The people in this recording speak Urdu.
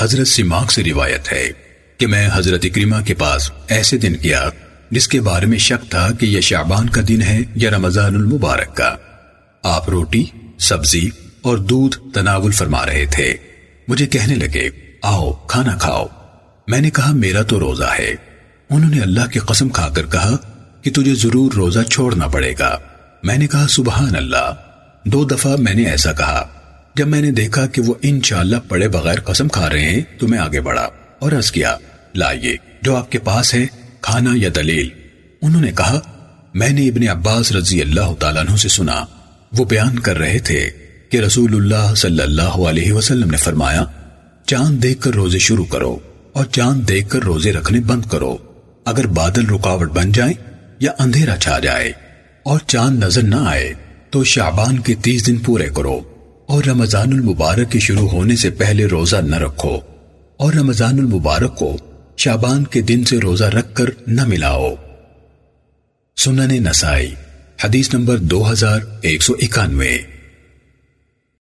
حضرت سماق سے روایت ہے کہ میں حضرت اکریمہ کے پاس ایسے دن کیا جس کے بارے میں شک تھا کہ یہ شعبان کا دن ہے یا رمضان المبارک کا۔ آپ روٹی، سبزی اور دودھ تناول فرما رہے تھے۔ مجھے کہنے لگے، آؤ، کھانا کھاؤ۔ میں نے کہا، میرا تو روزہ ہے۔ انہوں نے اللہ کی قسم کھا کر کہا کہ تجھے ضرور روزہ چھوڑنا پڑے گا۔ میں نے کہا، سبحان اللہ۔ دو دفعہ میں نے ایسا کہا۔ جب میں نے دیکھا کہ وہ انشاءاللہ پڑے بغیر قسم کھا رہے ہیں، تو میں آگے بڑھا اور عرض کیا لائیے جو آپ کے پاس ہے، کھانا یا دلیل؟ انہوں نے کہا، میں نے ابن عباس رضی اللہ تعالیٰ عنہ سے سنا، وہ بیان کر رہے تھے کہ رسول اللہ صلی اللہ علیہ وسلم نے فرمایا، چاند دیکھ کر روزے شروع کرو اور چاند دیکھ کر روزے رکھنے بند کرو۔ اگر بادل رکاوٹ بن جائیں یا اندھیرا چھا جائے اور چاند نظر نہ آئے، تو شعبان کے تیس دن پورے کرو۔ اور رمضان المبارک کے شروع ہونے سے پہلے روزہ نہ رکھو اور رمضان المبارک کو شابان کے دن سے روزہ رکھ کر نہ ملاؤ۔ سنن نسائی، حدیث نمبر دو ہزار ایک سو اکانوے۔